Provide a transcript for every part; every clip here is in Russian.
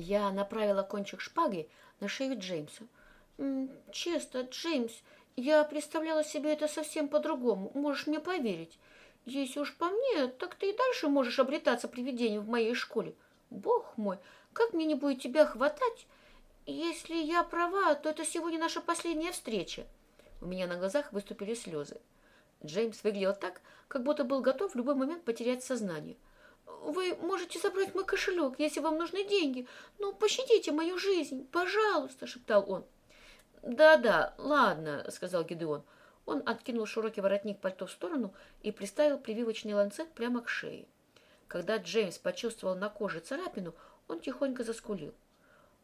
Я направила кончик шпаги на шею Джеймса. «М, «Честно, Джеймс, я представляла себе это совсем по-другому. Можешь мне поверить. Если уж по мне, так ты и дальше можешь обретаться привидением в моей школе. Бог мой, как мне не будет тебя хватать? Если я права, то это сегодня наша последняя встреча». У меня на глазах выступили слезы. Джеймс выглядел так, как будто был готов в любой момент потерять сознание. «Вы можете забрать мой кошелек, если вам нужны деньги. Ну, пощадите мою жизнь, пожалуйста», — шептал он. «Да-да, ладно», — сказал Гидеон. Он откинул широкий воротник пальто в сторону и приставил прививочный ланцет прямо к шее. Когда Джеймс почувствовал на коже царапину, он тихонько заскулил.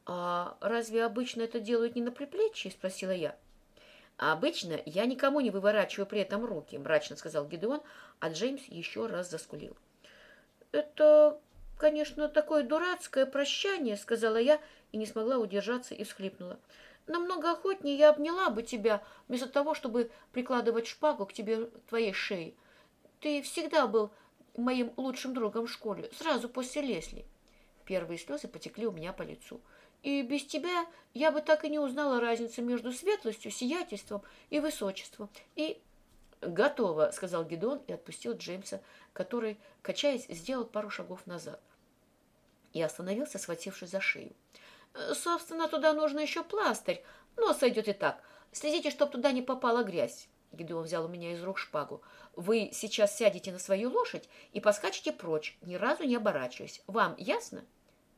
«А разве обычно это делают не на приплечье?» — спросила я. Обычно я никому не выворачиваю при этом руки, мрачно сказал Гидеон, а Джеймс еще раз заскулил. Это, конечно, такое дурацкое прощание, сказала я и не смогла удержаться и всхлипнула. Намного охотнее я обняла бы тебя, вместо того, чтобы прикладывать шпагу к тебе твоей шее. Ты всегда был моим лучшим другом в школе, сразу после Лесли. Первые слезы потекли у меня по лицу. И без тебя я бы так и не узнала разницы между светлостью, сиятельством и высочеством. И «Готово», — сказал Гедон и отпустил Джеймса, который, качаясь, сделал пару шагов назад. И остановился, схватившись за шею. «Собственно, туда нужно еще пластырь, но сойдет и так. Следите, чтоб туда не попала грязь». Гедеон взял у меня из рук шпагу. «Вы сейчас сядете на свою лошадь и поскачете прочь, ни разу не оборачиваясь. Вам ясно?»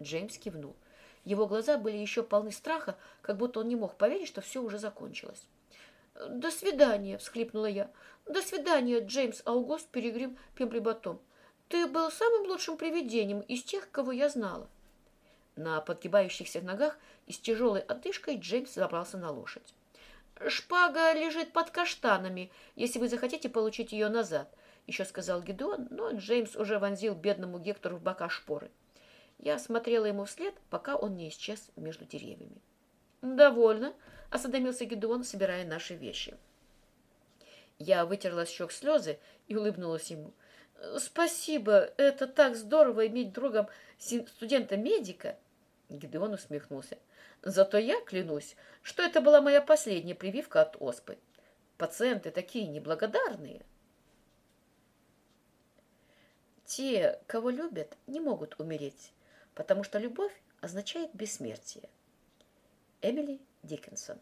Джеймс кивнул. Его глаза были еще полны страха, как будто он не мог поверить, что все уже закончилось. «До свидания!» — всхлипнула я. «До свидания, Джеймс Аугуст Перегрим Пемплебатом. Ты был самым лучшим привидением из тех, кого я знала». На подгибающихся ногах и с тяжелой отдышкой Джеймс забрался на лошадь. «Шпага лежит под каштанами, если вы захотите получить ее назад», — еще сказал Гедеон, но Джеймс уже вонзил бедному Гектору в бока шпоры. Я смотрела ему вслед, пока он не исчез между деревьями. «Довольно», — осведомился Гедеон, собирая наши вещи. Я вытерла с щек слезы и улыбнулась ему. «Спасибо, это так здорово иметь другом студента-медика!» Гедеон усмехнулся. «Зато я клянусь, что это была моя последняя прививка от оспы. Пациенты такие неблагодарные!» Те, кого любят, не могут умереть потому что любовь означает бессмертие. Эмили Диккенсон